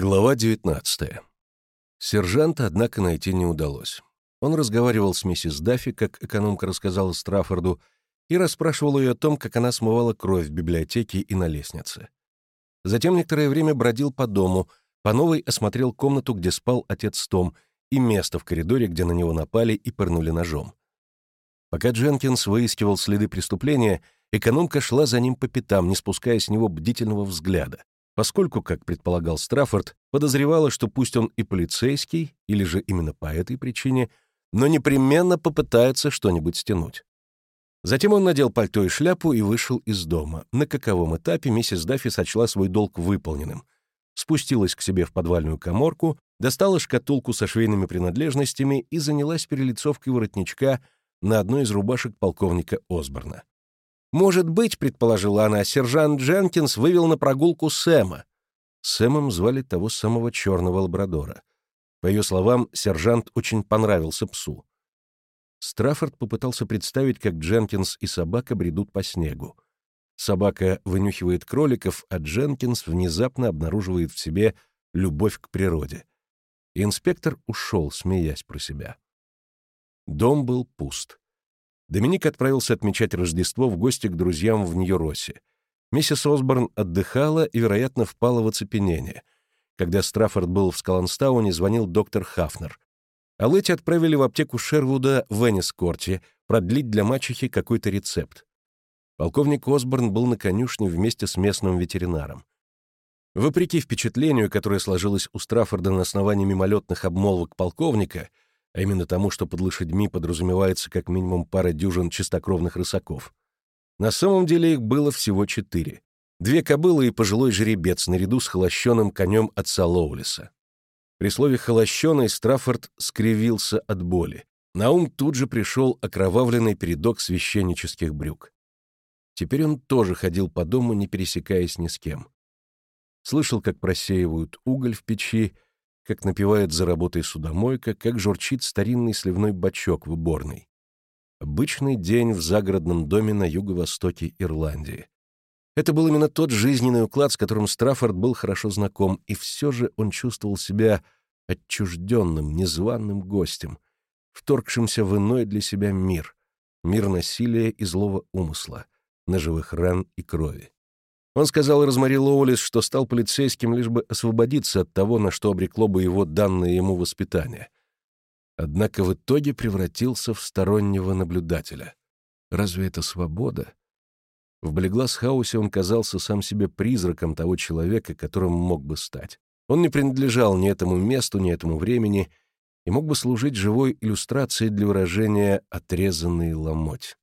Глава 19. Сержанта, однако, найти не удалось. Он разговаривал с миссис Даффи, как экономка рассказала Страффорду, и расспрашивал ее о том, как она смывала кровь в библиотеке и на лестнице. Затем некоторое время бродил по дому, по новой осмотрел комнату, где спал отец Том, и место в коридоре, где на него напали и пырнули ножом. Пока Дженкинс выискивал следы преступления, экономка шла за ним по пятам, не спуская с него бдительного взгляда, поскольку, как предполагал Страффорд, подозревала, что пусть он и полицейский, или же именно по этой причине, но непременно попытается что-нибудь стянуть. Затем он надел пальто и шляпу и вышел из дома. На каковом этапе миссис Даффи сочла свой долг выполненным. Спустилась к себе в подвальную коморку, достала шкатулку со швейными принадлежностями и занялась перелицовкой воротничка на одной из рубашек полковника Осборна. «Может быть, — предположила она, — сержант Дженкинс вывел на прогулку Сэма». Сэмом звали того самого черного лабрадора. По ее словам, сержант очень понравился псу. Страффорд попытался представить, как Дженкинс и собака бредут по снегу. Собака вынюхивает кроликов, а Дженкинс внезапно обнаруживает в себе любовь к природе. Инспектор ушел, смеясь про себя. Дом был пуст. Доминик отправился отмечать Рождество в гости к друзьям в Нью-Росси. Миссис Осборн отдыхала и, вероятно, впала в оцепенение. Когда Страффорд был в Скаланстауне, звонил доктор Хафнер. А Лэти отправили в аптеку Шервуда в Энискорте продлить для мачехи какой-то рецепт. Полковник Осборн был на конюшне вместе с местным ветеринаром. Вопреки впечатлению, которое сложилось у Страффорда на основании мимолетных обмолвок полковника — а именно тому, что под лошадьми подразумевается как минимум пара дюжин чистокровных рысаков. На самом деле их было всего четыре. Две кобылы и пожилой жеребец наряду с холощенным конем отца Лоулиса. При слове «холощеный» Страффорд скривился от боли. На ум тут же пришел окровавленный передок священнических брюк. Теперь он тоже ходил по дому, не пересекаясь ни с кем. Слышал, как просеивают уголь в печи, как напевает за работой судомойка, как журчит старинный сливной бачок в уборной. Обычный день в загородном доме на юго-востоке Ирландии. Это был именно тот жизненный уклад, с которым Страффорд был хорошо знаком, и все же он чувствовал себя отчужденным, незваным гостем, вторгшимся в иной для себя мир, мир насилия и злого умысла, ножевых ран и крови. Он сказал Розмари Лоулис, что стал полицейским лишь бы освободиться от того, на что обрекло бы его данное ему воспитание. Однако в итоге превратился в стороннего наблюдателя. Разве это свобода? В Блеглас-хаусе он казался сам себе призраком того человека, которым мог бы стать. Он не принадлежал ни этому месту, ни этому времени и мог бы служить живой иллюстрацией для выражения «отрезанный ломоть».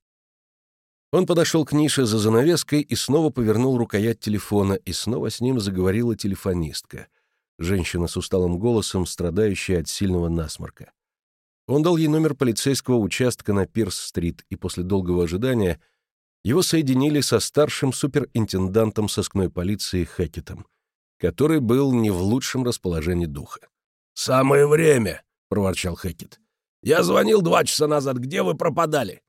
Он подошел к нише за занавеской и снова повернул рукоять телефона, и снова с ним заговорила телефонистка, женщина с усталым голосом, страдающая от сильного насморка. Он дал ей номер полицейского участка на Пирс-стрит, и после долгого ожидания его соединили со старшим суперинтендантом сыскной полиции Хэкетом, который был не в лучшем расположении духа. «Самое время!» — проворчал Хэкет. «Я звонил два часа назад. Где вы пропадали?»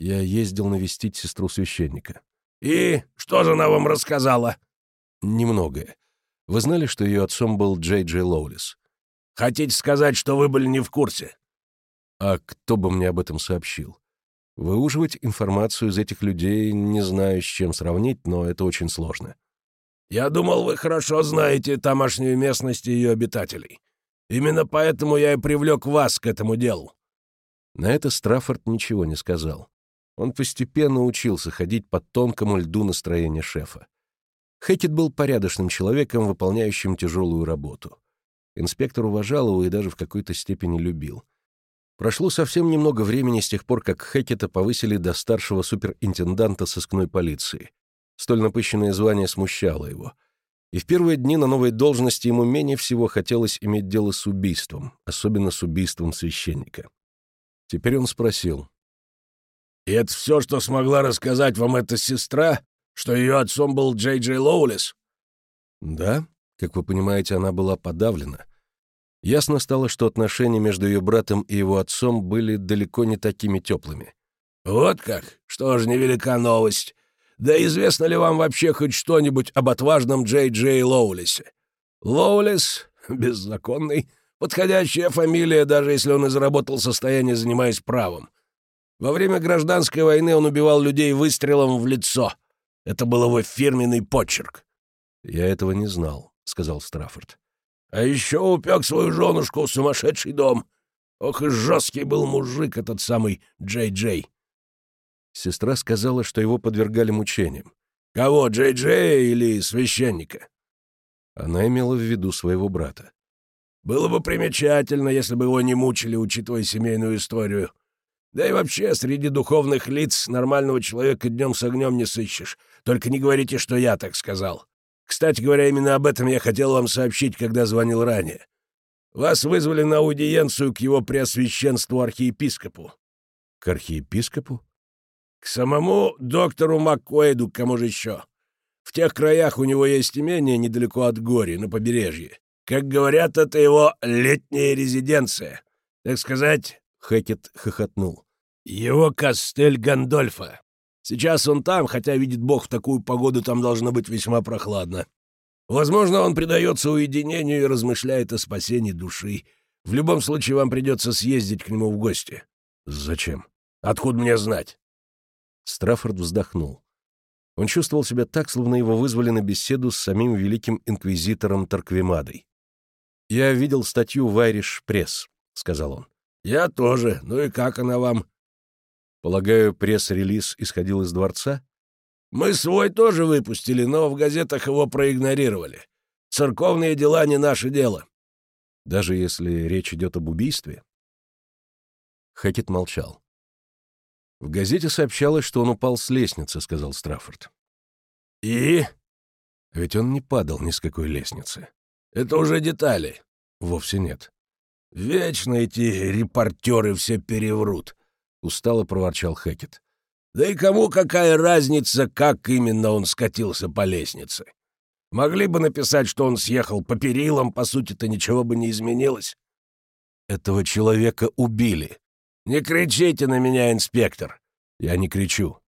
Я ездил навестить сестру священника. «И что же она вам рассказала?» «Немногое. Вы знали, что ее отцом был Джей Джей Лоулис?» «Хотите сказать, что вы были не в курсе?» «А кто бы мне об этом сообщил? Выуживать информацию из этих людей не знаю, с чем сравнить, но это очень сложно». «Я думал, вы хорошо знаете тамошнюю местность и ее обитателей. Именно поэтому я и привлек вас к этому делу». На это Страффорд ничего не сказал. Он постепенно учился ходить по тонкому льду настроения шефа. Хэкет был порядочным человеком, выполняющим тяжелую работу. Инспектор уважал его и даже в какой-то степени любил. Прошло совсем немного времени с тех пор, как Хэкета повысили до старшего суперинтенданта сыскной полиции. Столь напыщенное звание смущало его. И в первые дни на новой должности ему менее всего хотелось иметь дело с убийством, особенно с убийством священника. Теперь он спросил, и это все, что смогла рассказать вам эта сестра, что ее отцом был Джей Джей Лоулис?» «Да, как вы понимаете, она была подавлена. Ясно стало, что отношения между ее братом и его отцом были далеко не такими теплыми». «Вот как? Что ж, невелика новость. Да известно ли вам вообще хоть что-нибудь об отважном Джей Джей Лоулисе?» Лоулес, беззаконный, подходящая фамилия, даже если он и заработал состояние, занимаясь правом. Во время гражданской войны он убивал людей выстрелом в лицо. Это был его фирменный почерк. «Я этого не знал», — сказал Страффорд. «А еще упек свою женушку в сумасшедший дом. Ох и жесткий был мужик этот самый Джей-Джей». Сестра сказала, что его подвергали мучениям. «Кого, Джей-Джей или священника?» Она имела в виду своего брата. «Было бы примечательно, если бы его не мучили, учитывая семейную историю. Да и вообще, среди духовных лиц нормального человека днем с огнем не сыщешь. Только не говорите, что я так сказал. Кстати говоря, именно об этом я хотел вам сообщить, когда звонил ранее. Вас вызвали на аудиенцию к его преосвященству архиепископу». «К архиепископу?» «К самому доктору Маккуэйду, кому же еще. В тех краях у него есть имение недалеко от Гори, на побережье. Как говорят, это его летняя резиденция. Так сказать, Хэкет хохотнул. «Его Кастель Гандольфа. Сейчас он там, хотя, видит бог, в такую погоду там должно быть весьма прохладно. Возможно, он предается уединению и размышляет о спасении души. В любом случае, вам придется съездить к нему в гости». «Зачем?» «Откуда мне знать?» Страффорд вздохнул. Он чувствовал себя так, словно его вызвали на беседу с самим великим инквизитором Тарквимадой. «Я видел статью в Айриш Пресс», — сказал он. «Я тоже. Ну и как она вам?» «Полагаю, пресс-релиз исходил из дворца?» «Мы свой тоже выпустили, но в газетах его проигнорировали. Церковные дела не наше дело». «Даже если речь идет об убийстве?» Хэкет молчал. «В газете сообщалось, что он упал с лестницы», — сказал Страффорд. «И?» «Ведь он не падал ни с какой лестницы». «Это уже детали». «Вовсе нет». «Вечно эти репортеры все переврут», — устало проворчал Хэкет. «Да и кому какая разница, как именно он скатился по лестнице? Могли бы написать, что он съехал по перилам, по сути-то ничего бы не изменилось». «Этого человека убили». «Не кричите на меня, инспектор!» «Я не кричу».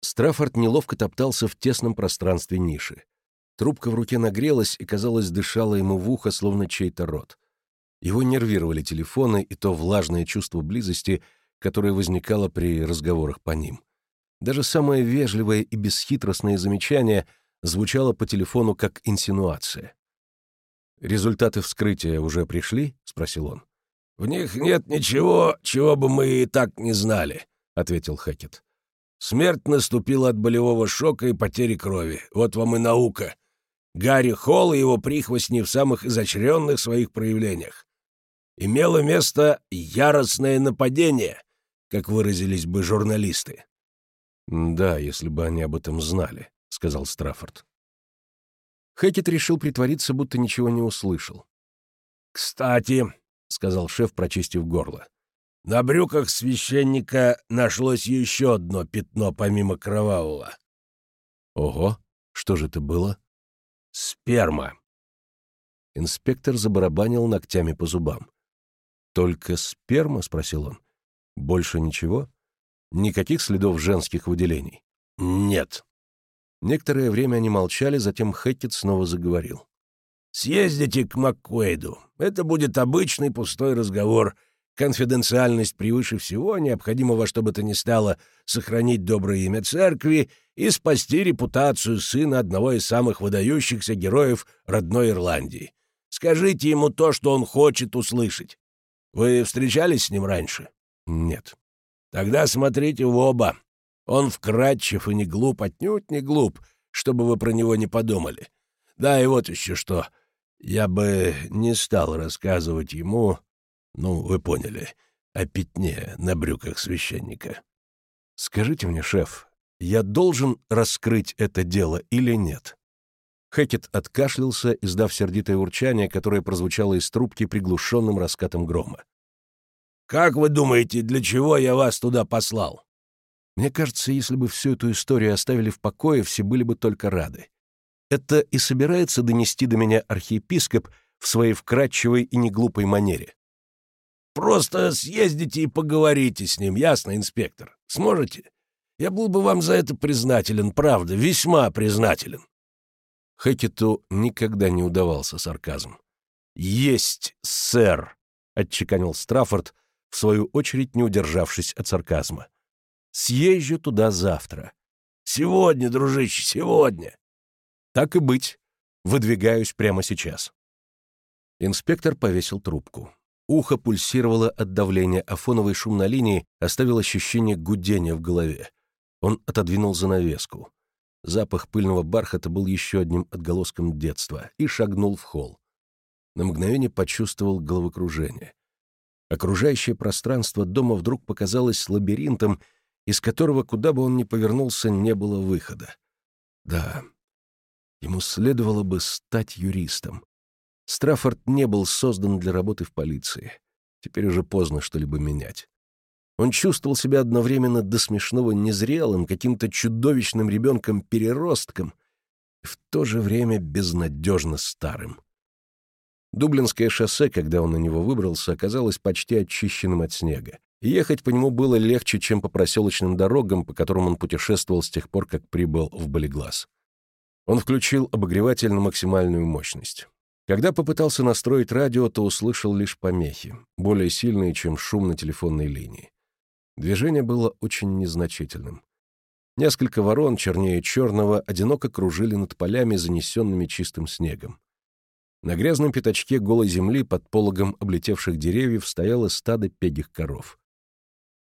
Страффорд неловко топтался в тесном пространстве ниши. Трубка в руке нагрелась и, казалось, дышала ему в ухо, словно чей-то рот. Его нервировали телефоны и то влажное чувство близости, которое возникало при разговорах по ним. Даже самое вежливое и бесхитростное замечание звучало по телефону как инсинуация. «Результаты вскрытия уже пришли?» — спросил он. «В них нет ничего, чего бы мы и так не знали», — ответил Хэкет. «Смерть наступила от болевого шока и потери крови. Вот вам и наука. Гарри Холл и его прихвостни в самых изощренных своих проявлениях имело место яростное нападение, как выразились бы журналисты. «Да, если бы они об этом знали», — сказал Страффорд. Хэкет решил притвориться, будто ничего не услышал. «Кстати», — сказал шеф, прочистив горло, — «на брюках священника нашлось еще одно пятно помимо кровавого». «Ого, что же это было?» «Сперма». Инспектор забарабанил ногтями по зубам. «Только сперма?» — спросил он. «Больше ничего? Никаких следов женских выделений?» «Нет». Некоторое время они молчали, затем Хэкет снова заговорил. «Съездите к Маккуэйду. Это будет обычный пустой разговор. Конфиденциальность превыше всего, необходимо во что бы то ни стало сохранить доброе имя церкви и спасти репутацию сына одного из самых выдающихся героев родной Ирландии. Скажите ему то, что он хочет услышать. Вы встречались с ним раньше? Нет. Тогда смотрите в оба. Он вкрадчив и не глуп, отнюдь не глуп, чтобы вы про него не подумали. Да, и вот еще что. Я бы не стал рассказывать ему, ну, вы поняли, о пятне на брюках священника. Скажите мне, шеф, я должен раскрыть это дело или нет? Хэкет откашлялся, издав сердитое урчание, которое прозвучало из трубки приглушенным раскатом грома. «Как вы думаете, для чего я вас туда послал?» Мне кажется, если бы всю эту историю оставили в покое, все были бы только рады. Это и собирается донести до меня архиепископ в своей вкрадчивой и неглупой манере. «Просто съездите и поговорите с ним, ясно, инспектор? Сможете? Я был бы вам за это признателен, правда, весьма признателен». Хэкету никогда не удавался сарказм. «Есть, сэр!» — отчеканил Страффорд, в свою очередь не удержавшись от сарказма. «Съезжу туда завтра». «Сегодня, дружище, сегодня!» «Так и быть. Выдвигаюсь прямо сейчас». Инспектор повесил трубку. Ухо пульсировало от давления, а фоновый шум на линии оставил ощущение гудения в голове. Он отодвинул занавеску. Запах пыльного бархата был еще одним отголоском детства и шагнул в холл. На мгновение почувствовал головокружение. Окружающее пространство дома вдруг показалось лабиринтом, из которого, куда бы он ни повернулся, не было выхода. Да, ему следовало бы стать юристом. Страффорд не был создан для работы в полиции. Теперь уже поздно что-либо менять. Он чувствовал себя одновременно до смешного незрелым, каким-то чудовищным ребенком-переростком и в то же время безнадежно старым. Дублинское шоссе, когда он на него выбрался, оказалось почти очищенным от снега. Ехать по нему было легче, чем по проселочным дорогам, по которым он путешествовал с тех пор, как прибыл в Болеглаз. Он включил обогреватель на максимальную мощность. Когда попытался настроить радио, то услышал лишь помехи, более сильные, чем шум на телефонной линии. Движение было очень незначительным. Несколько ворон, чернее черного, одиноко кружили над полями, занесенными чистым снегом. На грязном пятачке голой земли под пологом облетевших деревьев стояло стадо пегих коров.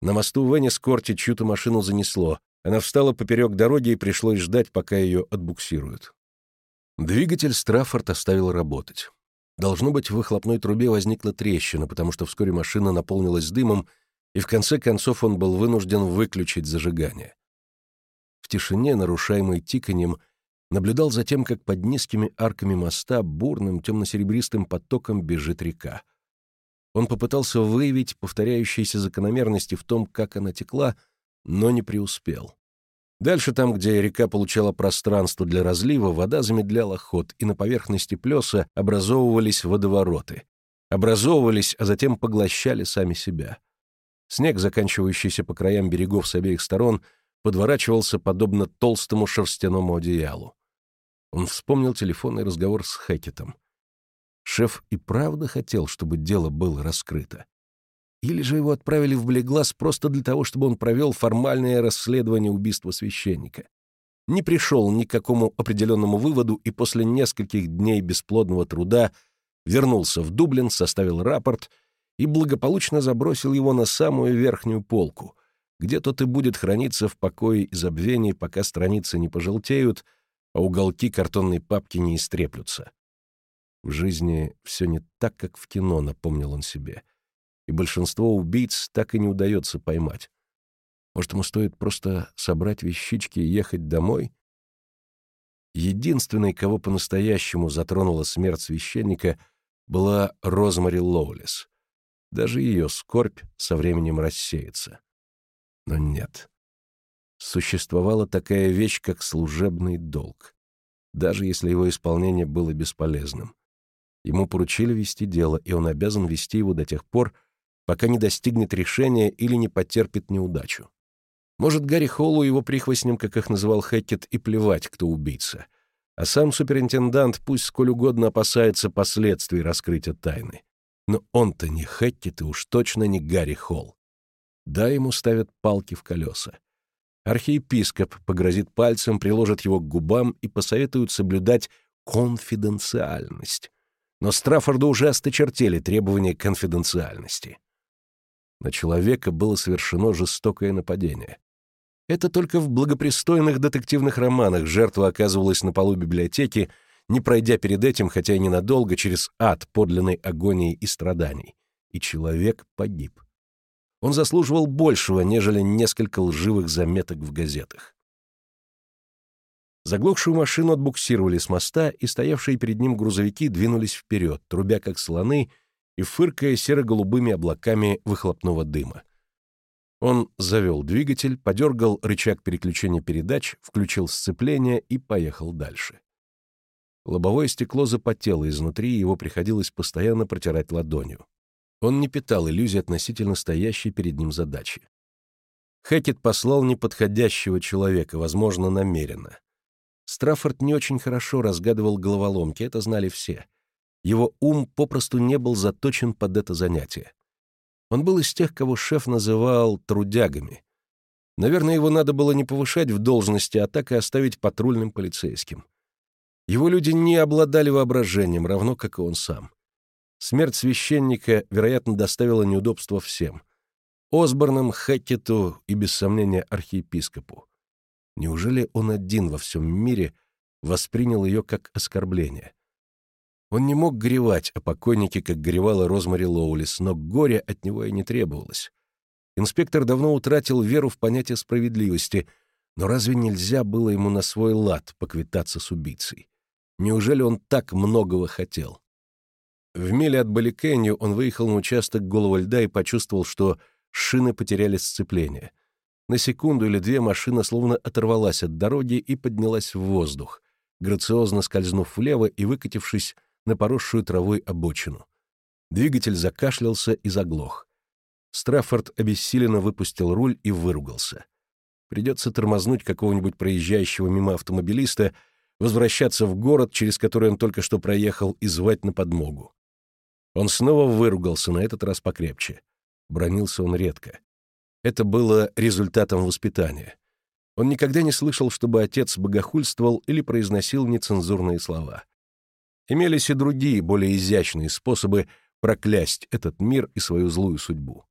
На мосту в Энискорте чью-то машину занесло. Она встала поперек дороги, и пришлось ждать, пока ее отбуксируют. Двигатель Страффорд оставил работать. Должно быть, в выхлопной трубе возникла трещина, потому что вскоре машина наполнилась дымом, и в конце концов он был вынужден выключить зажигание. В тишине, нарушаемой тиканьем, наблюдал за тем, как под низкими арками моста бурным темно-серебристым потоком бежит река. Он попытался выявить повторяющиеся закономерности в том, как она текла, но не преуспел. Дальше, там, где река получала пространство для разлива, вода замедляла ход, и на поверхности плеса образовывались водовороты. Образовывались, а затем поглощали сами себя. Снег, заканчивающийся по краям берегов с обеих сторон, подворачивался подобно толстому шерстяному одеялу. Он вспомнил телефонный разговор с Хэкетом. Шеф и правда хотел, чтобы дело было раскрыто. Или же его отправили в Блеглаз просто для того, чтобы он провел формальное расследование убийства священника. Не пришел ни к какому определенному выводу и после нескольких дней бесплодного труда вернулся в Дублин, составил рапорт — и благополучно забросил его на самую верхнюю полку, где тот и будет храниться в покое и забвении, пока страницы не пожелтеют, а уголки картонной папки не истреплются. В жизни все не так, как в кино, напомнил он себе, и большинство убийц так и не удается поймать. Может, ему стоит просто собрать вещички и ехать домой? Единственной, кого по-настоящему затронула смерть священника, была Розмари Лоулис. Даже ее скорбь со временем рассеется. Но нет. Существовала такая вещь, как служебный долг, даже если его исполнение было бесполезным. Ему поручили вести дело, и он обязан вести его до тех пор, пока не достигнет решения или не потерпит неудачу. Может, Гарри Холлу его прихвостнем, как их называл Хэкет, и плевать, кто убийца. А сам суперинтендант пусть сколь угодно опасается последствий раскрытия тайны. Но он-то не Хэккет и уж точно не Гарри Холл. Да, ему ставят палки в колеса. Архиепископ погрозит пальцем, приложит его к губам и посоветует соблюдать конфиденциальность. Но Страффорду уже осточертели требования конфиденциальности. На человека было совершено жестокое нападение. Это только в благопристойных детективных романах жертва оказывалась на полу библиотеки не пройдя перед этим, хотя и ненадолго, через ад подлинной агонии и страданий. И человек погиб. Он заслуживал большего, нежели несколько лживых заметок в газетах. Заглохшую машину отбуксировали с моста, и стоявшие перед ним грузовики двинулись вперед, трубя как слоны и фыркая серо-голубыми облаками выхлопного дыма. Он завел двигатель, подергал рычаг переключения передач, включил сцепление и поехал дальше. Лобовое стекло запотело изнутри, и его приходилось постоянно протирать ладонью. Он не питал иллюзий относительно стоящей перед ним задачи. Хэкет послал неподходящего человека, возможно, намеренно. Страффорд не очень хорошо разгадывал головоломки, это знали все. Его ум попросту не был заточен под это занятие. Он был из тех, кого шеф называл трудягами. Наверное, его надо было не повышать в должности, а так и оставить патрульным полицейским. Его люди не обладали воображением, равно как и он сам. Смерть священника, вероятно, доставила неудобства всем. Осборнам, Хэкету и, без сомнения, архиепископу. Неужели он один во всем мире воспринял ее как оскорбление? Он не мог горевать о покойнике, как горевала Розмари Лоулис, но горя от него и не требовалось. Инспектор давно утратил веру в понятие справедливости, но разве нельзя было ему на свой лад поквитаться с убийцей? Неужели он так многого хотел? В миле от Баликенью он выехал на участок голого льда и почувствовал, что шины потеряли сцепление. На секунду или две машина словно оторвалась от дороги и поднялась в воздух, грациозно скользнув влево и выкатившись на поросшую травой обочину. Двигатель закашлялся и заглох. Страффорд обессиленно выпустил руль и выругался. Придется тормознуть какого-нибудь проезжающего мимо автомобилиста, возвращаться в город, через который он только что проехал, и звать на подмогу. Он снова выругался, на этот раз покрепче. Бронился он редко. Это было результатом воспитания. Он никогда не слышал, чтобы отец богохульствовал или произносил нецензурные слова. Имелись и другие, более изящные способы проклясть этот мир и свою злую судьбу.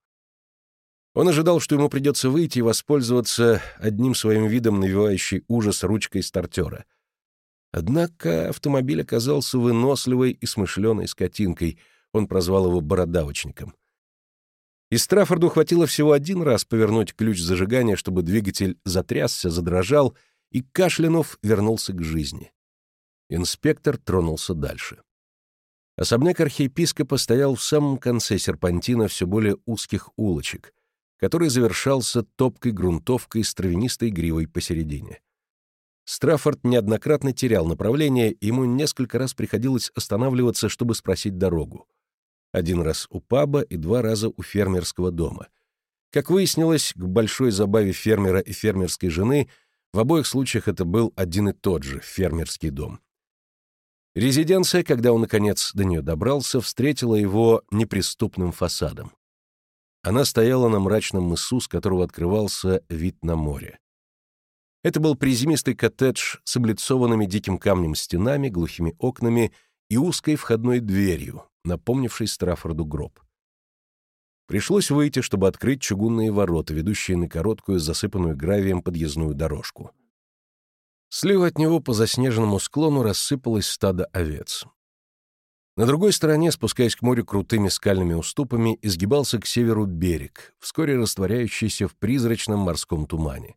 Он ожидал, что ему придется выйти и воспользоваться одним своим видом навевающей ужас ручкой стартера. Однако автомобиль оказался выносливой и смышленой скотинкой, он прозвал его бородавочником. И Страффорду хватило всего один раз повернуть ключ зажигания, чтобы двигатель затрясся, задрожал, и Кашлянов вернулся к жизни. Инспектор тронулся дальше. Особняк архиепископа стоял в самом конце серпантина все более узких улочек, который завершался топкой грунтовкой с травянистой гривой посередине. Страффорд неоднократно терял направление, ему несколько раз приходилось останавливаться, чтобы спросить дорогу. Один раз у паба и два раза у фермерского дома. Как выяснилось, к большой забаве фермера и фермерской жены в обоих случаях это был один и тот же фермерский дом. Резиденция, когда он, наконец, до нее добрался, встретила его неприступным фасадом. Она стояла на мрачном мысу, с которого открывался вид на море. Это был приземистый коттедж с облицованными диким камнем стенами, глухими окнами и узкой входной дверью, напомнивший Страффорду гроб. Пришлось выйти, чтобы открыть чугунные ворота, ведущие на короткую, засыпанную гравием подъездную дорожку. Слева от него по заснеженному склону рассыпалось стадо овец. На другой стороне, спускаясь к морю крутыми скальными уступами, изгибался к северу берег, вскоре растворяющийся в призрачном морском тумане.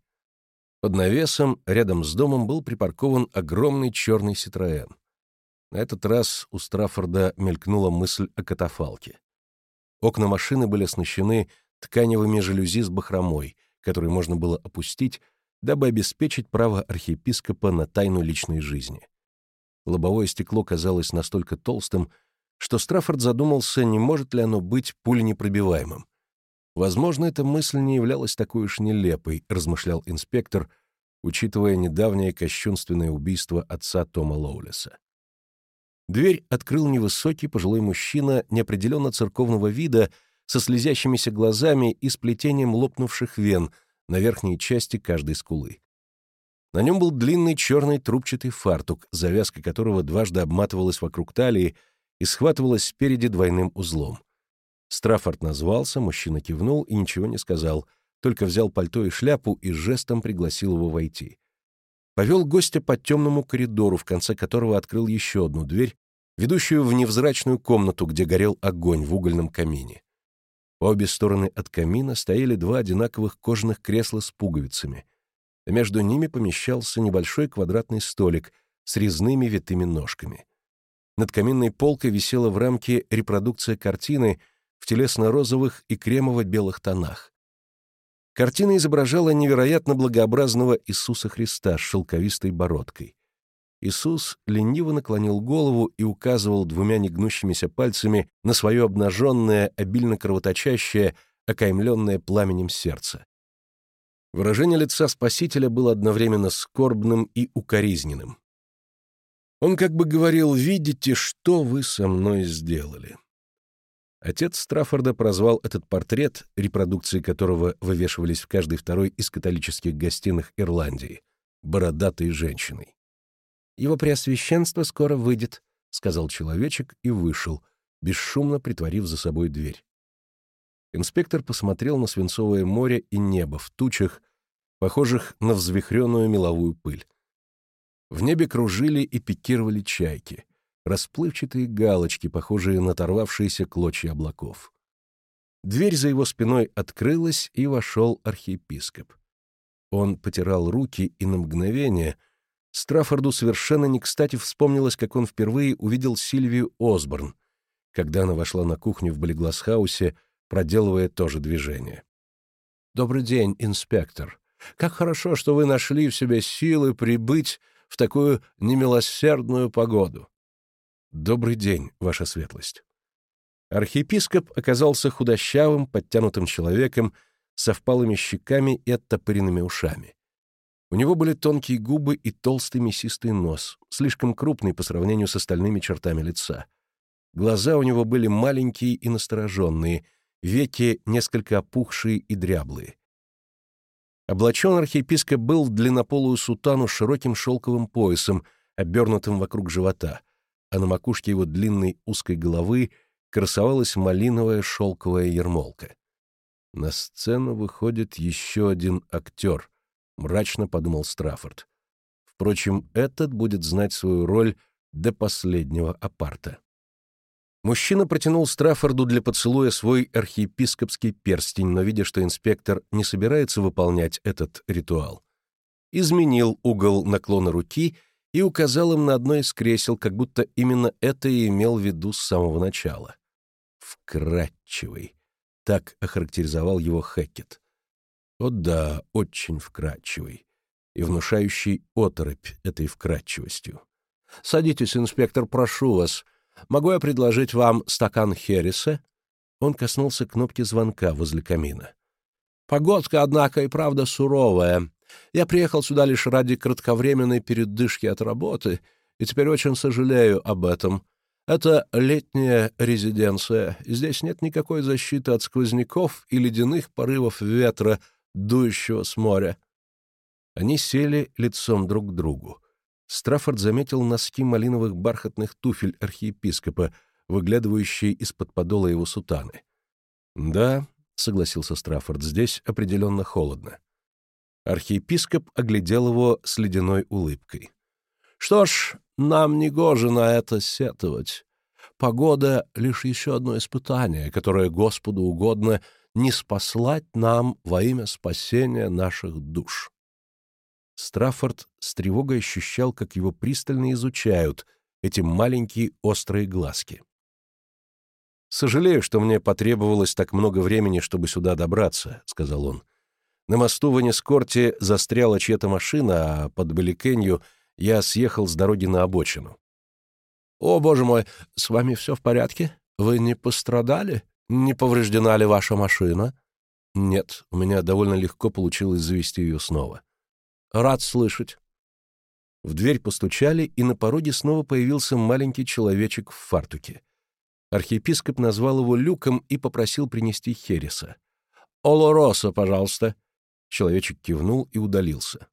Под навесом, рядом с домом, был припаркован огромный черный Ситроэн. На этот раз у Страффорда мелькнула мысль о катафалке. Окна машины были оснащены тканевыми жалюзи с бахромой, которые можно было опустить, дабы обеспечить право архиепископа на тайну личной жизни. Лобовое стекло казалось настолько толстым, что Страффорд задумался, не может ли оно быть пуленепробиваемым. Возможно, эта мысль не являлась такой уж нелепой, размышлял инспектор, учитывая недавнее кощунственное убийство отца Тома Лоулиса. Дверь открыл невысокий пожилой мужчина неопределенно церковного вида со слезящимися глазами и сплетением лопнувших вен на верхней части каждой скулы. На нем был длинный черный трубчатый фартук, завязка которого дважды обматывалась вокруг талии и схватывалась спереди двойным узлом. Страффорд назвался, мужчина кивнул и ничего не сказал, только взял пальто и шляпу и жестом пригласил его войти. Повел гостя по темному коридору, в конце которого открыл еще одну дверь, ведущую в невзрачную комнату, где горел огонь в угольном камине. По обе стороны от камина стояли два одинаковых кожаных кресла с пуговицами. Между ними помещался небольшой квадратный столик с резными витыми ножками. Над каминной полкой висела в рамке репродукция картины в телесно-розовых и кремово-белых тонах. Картина изображала невероятно благообразного Иисуса Христа с шелковистой бородкой. Иисус лениво наклонил голову и указывал двумя негнущимися пальцами на свое обнаженное, обильно кровоточащее, окаймленное пламенем сердце. Выражение лица спасителя было одновременно скорбным и укоризненным. Он как бы говорил «Видите, что вы со мной сделали». Отец Страффорда прозвал этот портрет, репродукции которого вывешивались в каждой второй из католических гостиных Ирландии, «бородатой женщиной». «Его преосвященство скоро выйдет», — сказал человечек и вышел, бесшумно притворив за собой дверь. Инспектор посмотрел на свинцовое море и небо в тучах, похожих на взвихренную меловую пыль. В небе кружили и пикировали чайки, расплывчатые галочки, похожие на оторвавшиеся клочья облаков. Дверь за его спиной открылась, и вошел архиепископ. Он потирал руки, и на мгновение Страффорду совершенно не кстати вспомнилось, как он впервые увидел Сильвию Осборн, когда она вошла на кухню в Болегласхаусе, проделывая то же движение. «Добрый день, инспектор. Как хорошо, что вы нашли в себе силы прибыть в такую немилосердную погоду». «Добрый день, ваша светлость». Архиепископ оказался худощавым, подтянутым человеком со впалыми щеками и оттопыренными ушами. У него были тонкие губы и толстый мясистый нос, слишком крупный по сравнению с остальными чертами лица. Глаза у него были маленькие и настороженные — веки несколько опухшие и дряблые. Облачен архиепископ был в длиннополую сутану с широким шелковым поясом, обернутым вокруг живота, а на макушке его длинной узкой головы красовалась малиновая шелковая ермолка. «На сцену выходит еще один актер», — мрачно подумал Страффорд. Впрочем, этот будет знать свою роль до последнего апарта. Мужчина протянул Страффорду для поцелуя свой архиепископский перстень, но, видя, что инспектор не собирается выполнять этот ритуал, изменил угол наклона руки и указал им на одно из кресел, как будто именно это и имел в виду с самого начала. «Вкрадчивый», — так охарактеризовал его Хэкет. О да, очень вкрадчивый и внушающий оторопь этой вкрадчивостью. «Садитесь, инспектор, прошу вас», Могу я предложить вам стакан Хереса?» Он коснулся кнопки звонка возле камина. «Погодка, однако, и правда суровая. Я приехал сюда лишь ради кратковременной передышки от работы, и теперь очень сожалею об этом. Это летняя резиденция. Здесь нет никакой защиты от сквозняков и ледяных порывов ветра, дующего с моря». Они сели лицом друг к другу. Страффорд заметил носки малиновых бархатных туфель архиепископа, выглядывающие из-под подола его сутаны. «Да», — согласился Страффорд, — «здесь определенно холодно». Архиепископ оглядел его с ледяной улыбкой. «Что ж, нам не гоже на это сетовать. Погода — лишь еще одно испытание, которое Господу угодно не спаслать нам во имя спасения наших душ». Страффорд с тревогой ощущал, как его пристально изучают эти маленькие острые глазки. «Сожалею, что мне потребовалось так много времени, чтобы сюда добраться», — сказал он. «На мосту в Анискорте застряла чья-то машина, а под Баликенью я съехал с дороги на обочину». «О, боже мой, с вами все в порядке? Вы не пострадали? Не повреждена ли ваша машина?» «Нет, у меня довольно легко получилось завести ее снова». Рад слышать. В дверь постучали, и на пороге снова появился маленький человечек в фартуке. Архиепископ назвал его Люком и попросил принести Хереса. «Олороса, пожалуйста». Человечек кивнул и удалился.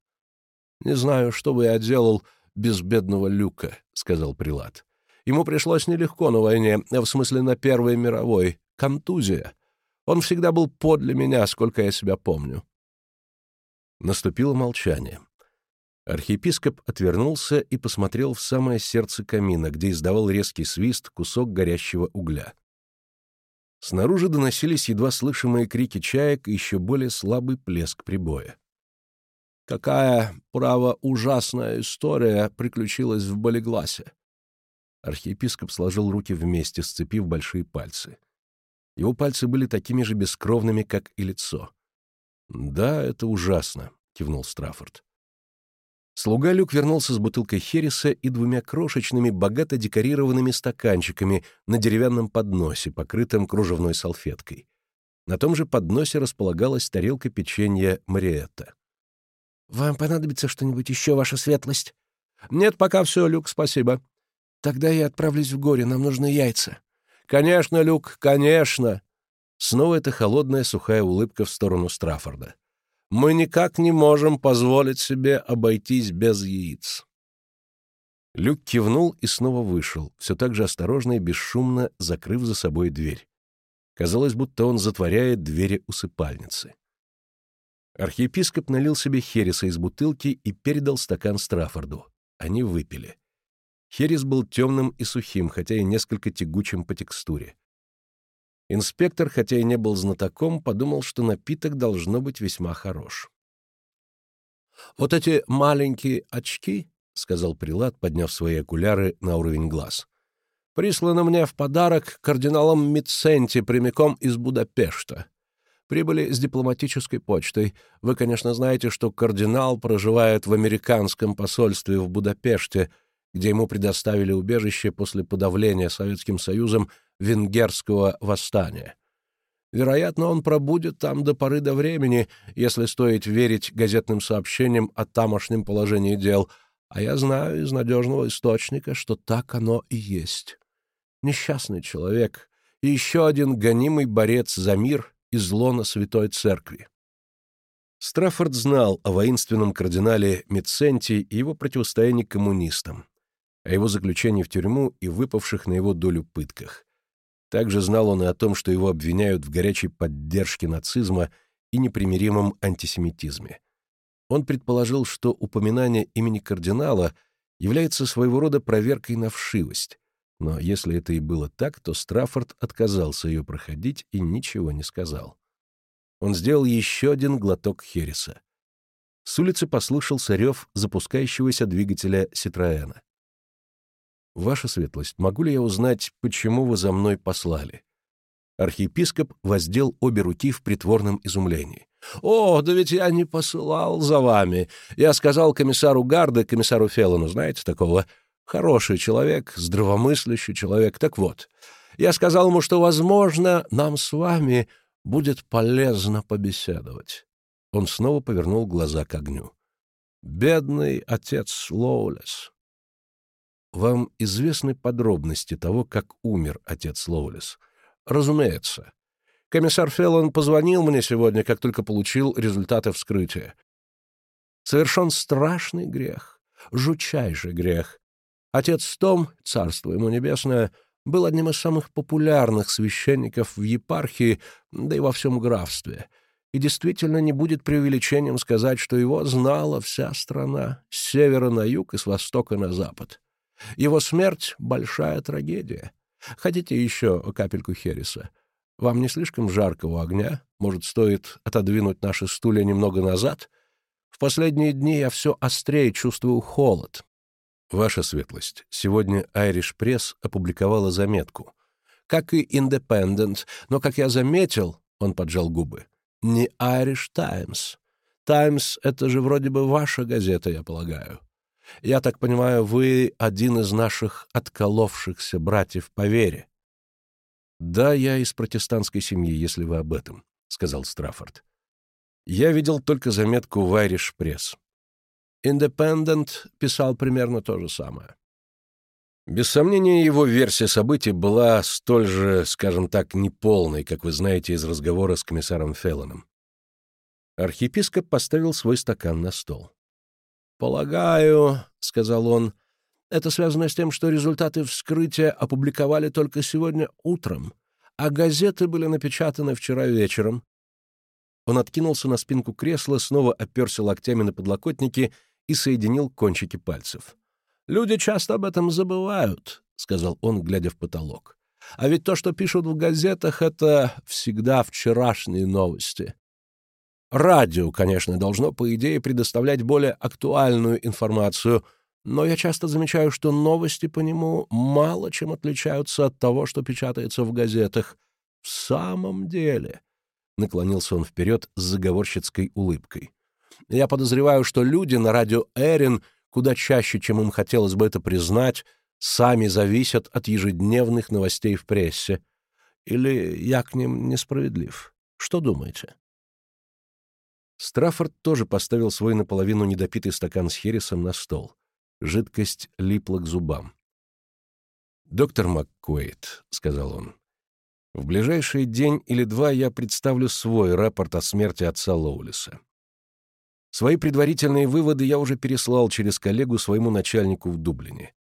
«Не знаю, что бы я делал без бедного Люка», — сказал Прилад. «Ему пришлось нелегко на войне, в смысле на Первой мировой. Контузия. Он всегда был подле меня, сколько я себя помню. Наступило молчание. Архиепископ отвернулся и посмотрел в самое сердце камина, где издавал резкий свист кусок горящего угля. Снаружи доносились едва слышимые крики чаек и еще более слабый плеск прибоя. «Какая, право, ужасная история приключилась в Болегласе!» Архиепископ сложил руки вместе, сцепив большие пальцы. Его пальцы были такими же бескровными, как и лицо. «Да, это ужасно», — кивнул Страффорд. Слуга Люк вернулся с бутылкой хереса и двумя крошечными, богато декорированными стаканчиками на деревянном подносе, покрытым кружевной салфеткой. На том же подносе располагалась тарелка печенья Мариетта. «Вам понадобится что-нибудь еще, ваша светлость?» «Нет, пока все, Люк, спасибо». «Тогда я отправлюсь в горе, нам нужны яйца». «Конечно, Люк, конечно!» Снова эта холодная сухая улыбка в сторону Страффорда. «Мы никак не можем позволить себе обойтись без яиц». Люк кивнул и снова вышел, все так же осторожно и бесшумно закрыв за собой дверь. Казалось, будто он затворяет двери усыпальницы. Архиепископ налил себе хереса из бутылки и передал стакан Страффорду. Они выпили. Херес был темным и сухим, хотя и несколько тягучим по текстуре. Инспектор, хотя и не был знатоком, подумал, что напиток должно быть весьма хорош. «Вот эти маленькие очки», — сказал Прилад, подняв свои окуляры на уровень глаз, — «присланы мне в подарок кардиналом Миценти прямиком из Будапешта. Прибыли с дипломатической почтой. Вы, конечно, знаете, что кардинал проживает в американском посольстве в Будапеште, где ему предоставили убежище после подавления Советским Союзом венгерского восстания. Вероятно, он пробудет там до поры до времени, если стоит верить газетным сообщениям о тамошнем положении дел, а я знаю из надежного источника, что так оно и есть. Несчастный человек и еще один гонимый борец за мир из лона Святой Церкви. Страффорд знал о воинственном кардинале Меценти и его противостоянии коммунистам, о его заключении в тюрьму и выпавших на его долю пытках. Также знал он и о том, что его обвиняют в горячей поддержке нацизма и непримиримом антисемитизме. Он предположил, что упоминание имени кардинала является своего рода проверкой на вшивость, но если это и было так, то Страффорд отказался ее проходить и ничего не сказал. Он сделал еще один глоток Хереса. С улицы послышался рев запускающегося двигателя Ситроэна. «Ваша светлость, могу ли я узнать, почему вы за мной послали?» Архиепископ воздел обе руки в притворном изумлении. «О, да ведь я не посылал за вами. Я сказал комиссару Гарда, комиссару Феллону, знаете такого, Хороший человек, здравомыслящий человек. Так вот, я сказал ему, что, возможно, нам с вами будет полезно побеседовать. Он снова повернул глаза к огню. Бедный отец Лоулес. Вам известны подробности того, как умер отец Лоулес? Разумеется. Комиссар Феллон позвонил мне сегодня, как только получил результаты вскрытия. Совершен страшный грех, жучайший грех, Отец Том, царство ему небесное, был одним из самых популярных священников в епархии, да и во всем графстве. И действительно не будет преувеличением сказать, что его знала вся страна, с севера на юг и с востока на запад. Его смерть — большая трагедия. Хотите еще капельку хереса? Вам не слишком жарко у огня? Может, стоит отодвинуть наши стулья немного назад? В последние дни я все острее чувствую холод, Ваша светлость, сегодня Irish Press опубликовала заметку. Как и Independent, но, как я заметил, он поджал губы, не Irish Times. Times — это же вроде бы ваша газета, я полагаю. Я так понимаю, вы один из наших отколовшихся братьев по вере. «Да, я из протестантской семьи, если вы об этом», — сказал Страффорд. «Я видел только заметку в Irish Press. Индепендент писал примерно то же самое. Без сомнения, его версия событий была столь же, скажем так, неполной, как вы знаете из разговора с комиссаром Феллоном. Архиепископ поставил свой стакан на стол. «Полагаю», — сказал он, — «это связано с тем, что результаты вскрытия опубликовали только сегодня утром, а газеты были напечатаны вчера вечером». Он откинулся на спинку кресла, снова оперся локтями на подлокотники и соединил кончики пальцев. «Люди часто об этом забывают», — сказал он, глядя в потолок. «А ведь то, что пишут в газетах, — это всегда вчерашние новости. Радио, конечно, должно, по идее, предоставлять более актуальную информацию, но я часто замечаю, что новости по нему мало чем отличаются от того, что печатается в газетах. В самом деле...» — наклонился он вперед с заговорщицкой улыбкой. Я подозреваю, что люди на радио Эрин куда чаще, чем им хотелось бы это признать, сами зависят от ежедневных новостей в прессе. Или я к ним несправедлив? Что думаете?» Страффорд тоже поставил свой наполовину недопитый стакан с хересом на стол. Жидкость липла к зубам. «Доктор МакКуэйт», — сказал он, — «в ближайший день или два я представлю свой рапорт о смерти отца Лоулиса. Свои предварительные выводы я уже переслал через коллегу своему начальнику в Дублине.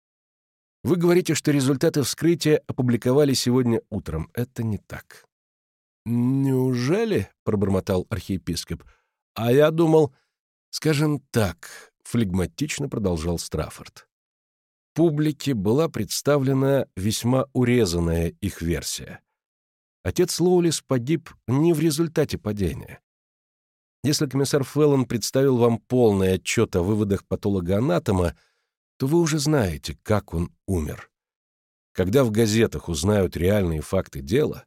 Вы говорите, что результаты вскрытия опубликовали сегодня утром. Это не так». «Неужели?» — пробормотал архиепископ. «А я думал...» «Скажем так», — флегматично продолжал Страффорд публике была представлена весьма урезанная их версия. Отец Лоулис погиб не в результате падения. Если комиссар Феллон представил вам полный отчет о выводах патологоанатома, то вы уже знаете, как он умер. Когда в газетах узнают реальные факты дела...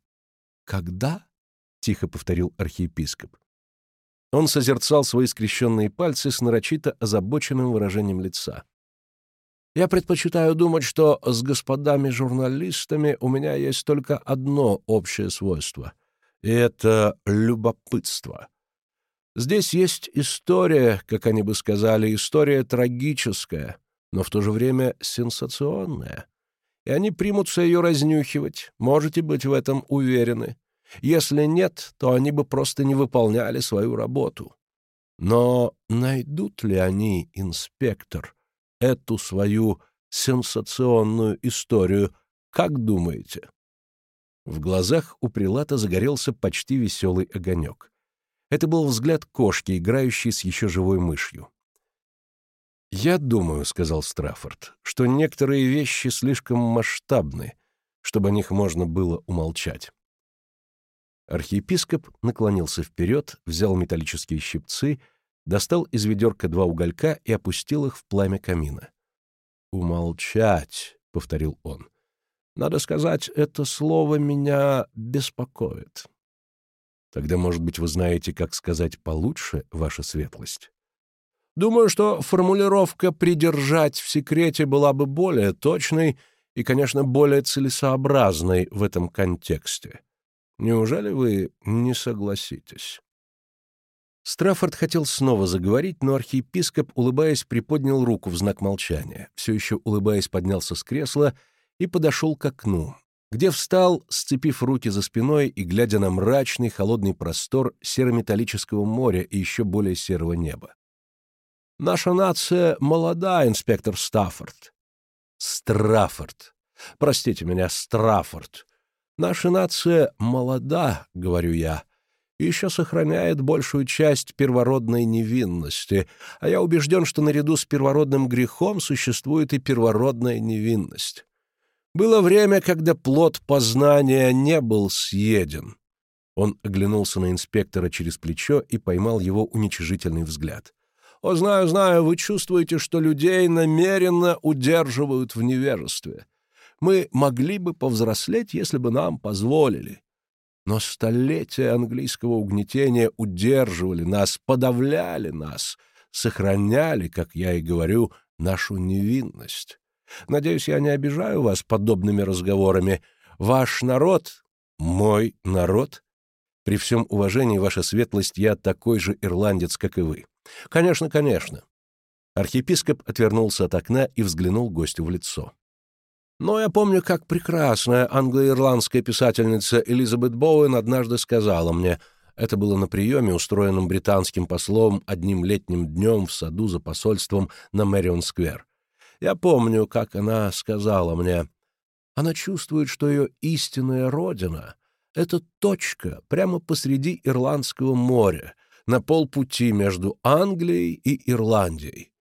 «Когда?» — тихо повторил архиепископ. Он созерцал свои скрещенные пальцы с нарочито озабоченным выражением лица. Я предпочитаю думать, что с господами-журналистами у меня есть только одно общее свойство, и это любопытство. Здесь есть история, как они бы сказали, история трагическая, но в то же время сенсационная. И они примутся ее разнюхивать, можете быть в этом уверены. Если нет, то они бы просто не выполняли свою работу. Но найдут ли они, инспектор, эту свою сенсационную историю, как думаете?» В глазах у прилата загорелся почти веселый огонек. Это был взгляд кошки, играющей с еще живой мышью. «Я думаю», — сказал Страффорд, — «что некоторые вещи слишком масштабны, чтобы о них можно было умолчать». Архиепископ наклонился вперед, взял металлические щипцы — достал из ведерка два уголька и опустил их в пламя камина. «Умолчать», — повторил он. «Надо сказать, это слово меня беспокоит». «Тогда, может быть, вы знаете, как сказать получше, ваша светлость?» «Думаю, что формулировка «придержать в секрете» была бы более точной и, конечно, более целесообразной в этом контексте. Неужели вы не согласитесь?» Страффорд хотел снова заговорить, но архиепископ, улыбаясь, приподнял руку в знак молчания, все еще улыбаясь, поднялся с кресла и подошел к окну, где встал, сцепив руки за спиной и глядя на мрачный холодный простор серометаллического моря и еще более серого неба. «Наша нация молода, инспектор Стаффорд». «Страффорд. Простите меня, Страффорд. Наша нация молода, — говорю я, — еще сохраняет большую часть первородной невинности, а я убежден, что наряду с первородным грехом существует и первородная невинность. Было время, когда плод познания не был съеден. Он оглянулся на инспектора через плечо и поймал его уничижительный взгляд. «О, знаю, знаю, вы чувствуете, что людей намеренно удерживают в невежестве. Мы могли бы повзрослеть, если бы нам позволили. Но столетия английского угнетения удерживали нас, подавляли нас, сохраняли, как я и говорю, нашу невинность. Надеюсь, я не обижаю вас подобными разговорами. Ваш народ — мой народ. При всем уважении, ваша светлость, я такой же ирландец, как и вы. Конечно, конечно. Архиепископ отвернулся от окна и взглянул гостю в лицо. Но я помню, как прекрасная англо-ирландская писательница Элизабет Боуэн однажды сказала мне, это было на приеме, устроенном британским послом одним летним днем в саду за посольством на Мэрион-сквер. Я помню, как она сказала мне, она чувствует, что ее истинная родина — это точка прямо посреди Ирландского моря, на полпути между Англией и Ирландией.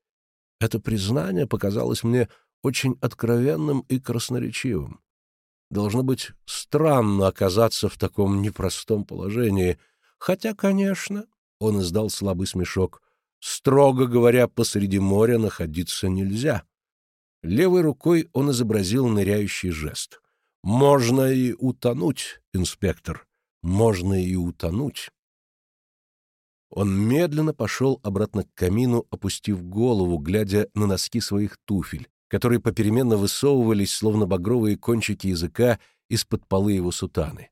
Это признание показалось мне очень откровенным и красноречивым. Должно быть странно оказаться в таком непростом положении, хотя, конечно, — он издал слабый смешок, — строго говоря, посреди моря находиться нельзя. Левой рукой он изобразил ныряющий жест. «Можно и утонуть, инспектор, можно и утонуть». Он медленно пошел обратно к камину, опустив голову, глядя на носки своих туфель, которые попеременно высовывались, словно багровые кончики языка, из-под полы его сутаны.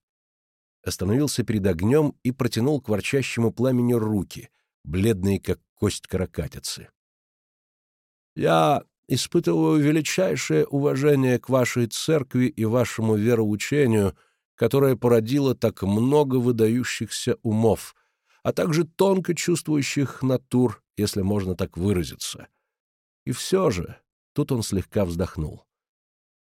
остановился перед огнем и протянул к ворчащему пламени руки, бледные, как кость каракатицы. «Я испытываю величайшее уважение к вашей церкви и вашему вероучению, которое породило так много выдающихся умов, а также тонко чувствующих натур, если можно так выразиться. И все же, тут он слегка вздохнул.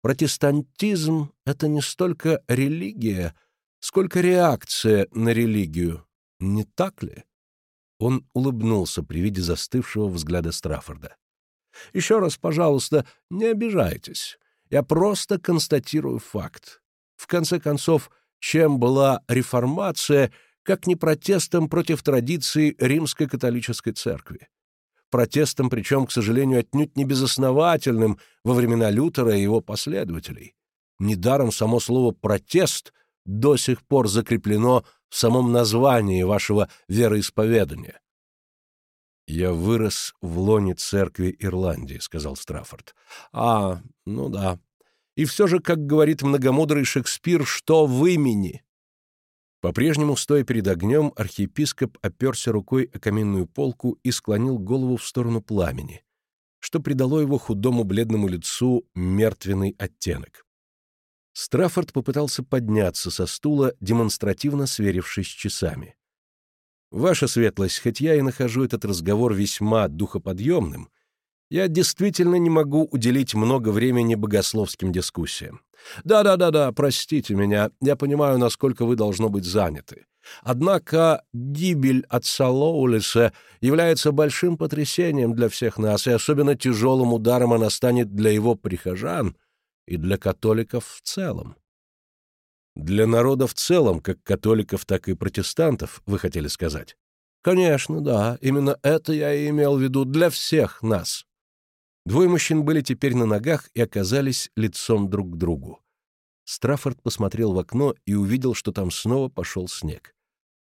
Протестантизм — это не столько религия, сколько реакция на религию, не так ли? Он улыбнулся при виде застывшего взгляда Страффорда. Еще раз, пожалуйста, не обижайтесь. Я просто констатирую факт. В конце концов, чем была реформация, как не протестом против традиции римской католической церкви? Протестом, причем, к сожалению, отнюдь не безосновательным во времена Лютера и его последователей. Недаром само слово «протест» до сих пор закреплено в самом названии вашего вероисповедания. «Я вырос в лоне церкви Ирландии», — сказал Страффорд. «А, ну да. И все же, как говорит многомудрый Шекспир, что в имени?» По-прежнему, стоя перед огнем, архиепископ оперся рукой о каменную полку и склонил голову в сторону пламени, что придало его худому бледному лицу мертвенный оттенок. Страффорд попытался подняться со стула, демонстративно сверившись с часами. Ваша светлость, хоть я и нахожу этот разговор весьма духоподъемным, я действительно не могу уделить много времени богословским дискуссиям. Да-да-да-да, простите меня, я понимаю, насколько вы должно быть заняты. Однако гибель отца Лоулиса является большим потрясением для всех нас, и особенно тяжелым ударом она станет для его прихожан и для католиков в целом. Для народа в целом, как католиков, так и протестантов, вы хотели сказать? Конечно, да, именно это я и имел в виду для всех нас. Двое мужчин были теперь на ногах и оказались лицом друг к другу. Страффорд посмотрел в окно и увидел, что там снова пошел снег.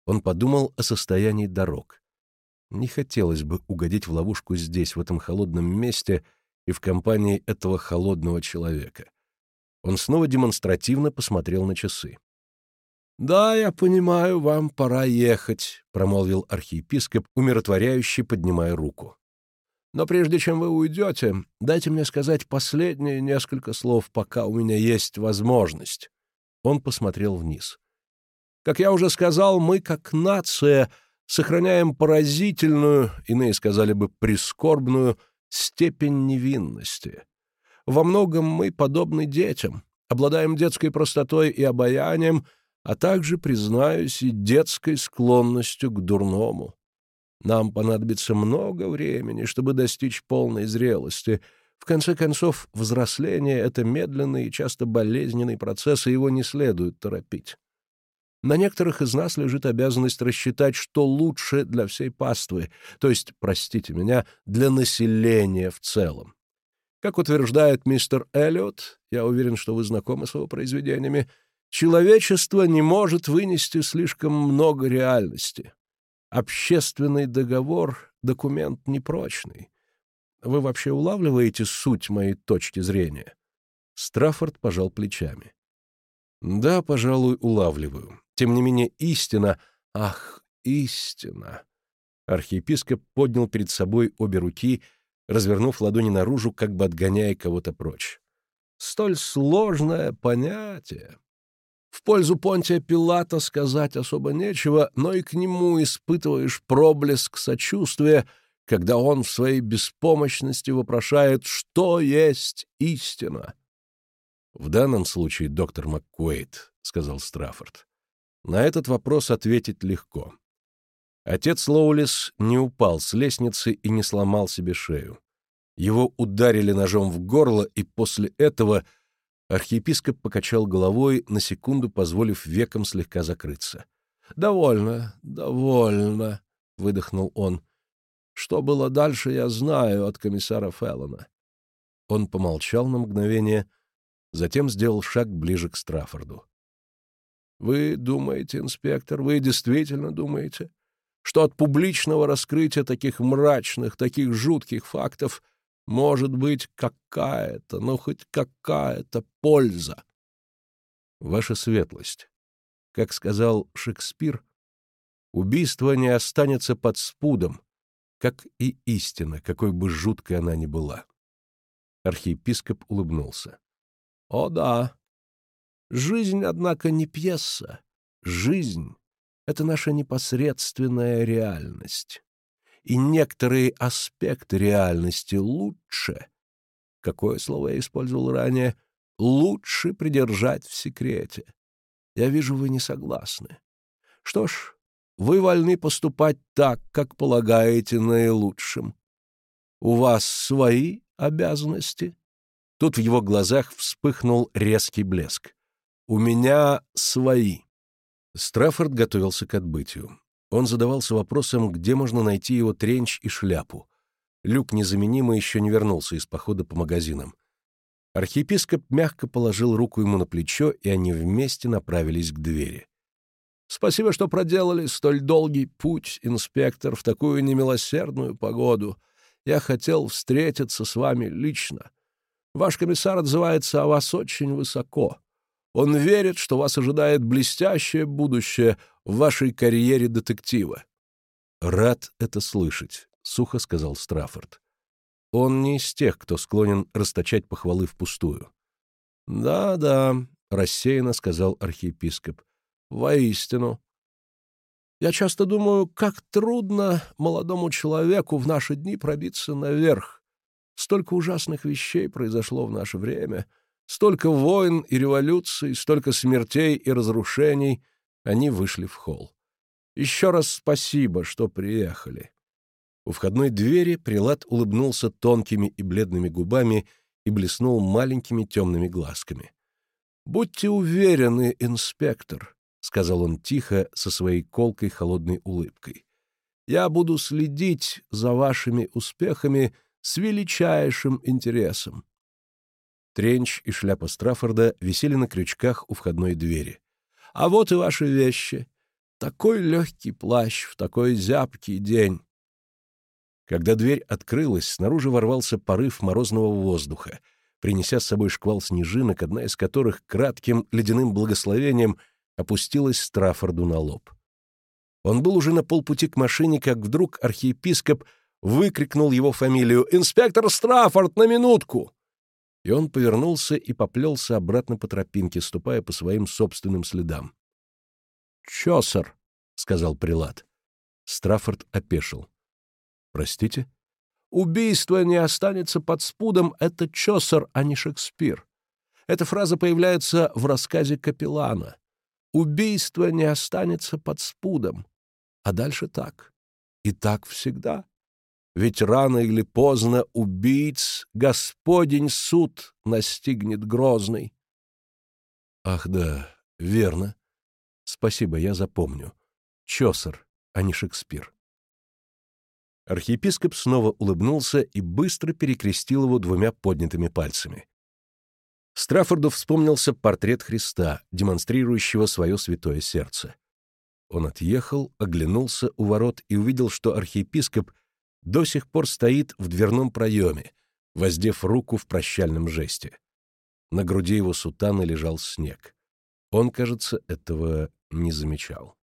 Он подумал о состоянии дорог. Не хотелось бы угодить в ловушку здесь, в этом холодном месте и в компании этого холодного человека. Он снова демонстративно посмотрел на часы. «Да, я понимаю, вам пора ехать», — промолвил архиепископ, умиротворяюще поднимая руку. «Но прежде чем вы уйдете, дайте мне сказать последние несколько слов, пока у меня есть возможность». Он посмотрел вниз. «Как я уже сказал, мы, как нация, сохраняем поразительную, иные сказали бы прискорбную, степень невинности. Во многом мы подобны детям, обладаем детской простотой и обаянием, а также, признаюсь, и детской склонностью к дурному. Нам понадобится много времени, чтобы достичь полной зрелости. В конце концов, взросление — это медленный и часто болезненный процесс, и его не следует торопить. На некоторых из нас лежит обязанность рассчитать, что лучше для всей паствы, то есть, простите меня, для населения в целом. Как утверждает мистер Эллиот, я уверен, что вы знакомы с его произведениями, человечество не может вынести слишком много реальности. Общественный договор — документ непрочный. Вы вообще улавливаете суть моей точки зрения?» Страффорд пожал плечами. «Да, пожалуй, улавливаю. Тем не менее, истина... Ах, истина!» Архиепископ поднял перед собой обе руки — развернув ладони наружу, как бы отгоняя кого-то прочь. Столь сложное понятие. В пользу Понтия Пилата сказать особо нечего, но и к нему испытываешь проблеск сочувствия, когда он в своей беспомощности вопрошает, что есть истина. «В данном случае, доктор МакКуэйт», — сказал Страффорд, — «на этот вопрос ответить легко. Отец Лоулис не упал с лестницы и не сломал себе шею. Его ударили ножом в горло, и после этого архиепископ покачал головой, на секунду позволив векам слегка закрыться. «Довольно, довольно», — выдохнул он. «Что было дальше, я знаю от комиссара Феллона». Он помолчал на мгновение, затем сделал шаг ближе к Страффорду. «Вы думаете, инспектор, вы действительно думаете, что от публичного раскрытия таких мрачных, таких жутких фактов может быть какая-то, но хоть какая-то польза. Ваша светлость, как сказал Шекспир, убийство не останется под спудом, как и истина, какой бы жуткой она ни была. Архиепископ улыбнулся. — О да. Жизнь, однако, не пьеса. Жизнь — это наша непосредственная реальность. И некоторые аспекты реальности лучше, какое слово я использовал ранее, лучше придержать в секрете. Я вижу, вы не согласны. Что ж, вы вольны поступать так, как полагаете наилучшим. У вас свои обязанности. Тут в его глазах вспыхнул резкий блеск. У меня свои. Страффорд готовился к отбытию. Он задавался вопросом, где можно найти его тренч и шляпу. Люк незаменимый еще не вернулся из похода по магазинам. Архиепископ мягко положил руку ему на плечо, и они вместе направились к двери. «Спасибо, что проделали столь долгий путь, инспектор, в такую немилосердную погоду. Я хотел встретиться с вами лично. Ваш комиссар отзывается о вас очень высоко. Он верит, что вас ожидает блестящее будущее в вашей карьере детектива». «Рад это слышать», — сухо сказал Страффорд. Он не из тех, кто склонен расточать похвалы впустую. «Да-да», — рассеянно сказал архиепископ, — «воистину. Я часто думаю, как трудно молодому человеку в наши дни пробиться наверх. Столько ужасных вещей произошло в наше время, столько войн и революций, столько смертей и разрушений. Они вышли в холл. Еще раз спасибо, что приехали. У входной двери прилад улыбнулся тонкими и бледными губами и блеснул маленькими темными глазками. «Будьте уверены, инспектор», — сказал он тихо со своей колкой холодной улыбкой. «Я буду следить за вашими успехами с величайшим интересом». Тренч и шляпа Страффорда висели на крючках у входной двери. «А вот и ваши вещи. Такой легкий плащ в такой зябкий день. Когда дверь открылась, снаружи ворвался порыв морозного воздуха, принеся с собой шквал снежинок, одна из которых кратким ледяным благословением опустилась Страффорду на лоб. Он был уже на полпути к машине, как вдруг архиепископ выкрикнул его фамилию «Инспектор Страффорд, на минутку!» И он повернулся и поплелся обратно по тропинке, ступая по своим собственным следам. «Чосер», — сказал прилад. Страффорд опешил. Простите? Убийство не останется под спудом — это Чосер, а не Шекспир. Эта фраза появляется в рассказе Капеллана. Убийство не останется под спудом. А дальше так. И так всегда. Ведь рано или поздно убийц Господень суд настигнет грозный. Ах да, верно. Спасибо, я запомню. Чосер, а не Шекспир. Архиепископ снова улыбнулся и быстро перекрестил его двумя поднятыми пальцами. Страффорду вспомнился портрет Христа, демонстрирующего свое святое сердце. Он отъехал, оглянулся у ворот и увидел, что архиепископ до сих пор стоит в дверном проеме, воздев руку в прощальном жесте. На груди его сутана лежал снег. Он, кажется, этого не замечал.